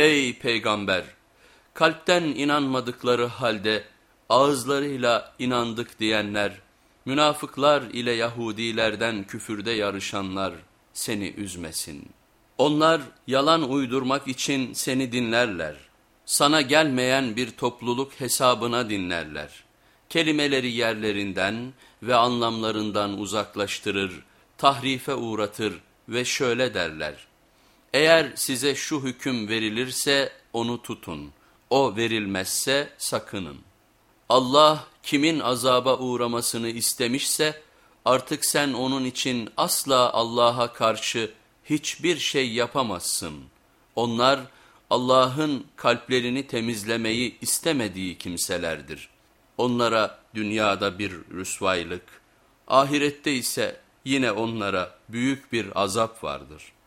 Ey peygamber! Kalpten inanmadıkları halde ağızlarıyla inandık diyenler, münafıklar ile Yahudilerden küfürde yarışanlar seni üzmesin. Onlar yalan uydurmak için seni dinlerler. Sana gelmeyen bir topluluk hesabına dinlerler. Kelimeleri yerlerinden ve anlamlarından uzaklaştırır, tahrife uğratır ve şöyle derler. Eğer size şu hüküm verilirse onu tutun, o verilmezse sakının. Allah kimin azaba uğramasını istemişse artık sen onun için asla Allah'a karşı hiçbir şey yapamazsın. Onlar Allah'ın kalplerini temizlemeyi istemediği kimselerdir. Onlara dünyada bir rüsvaylık, ahirette ise yine onlara büyük bir azap vardır.''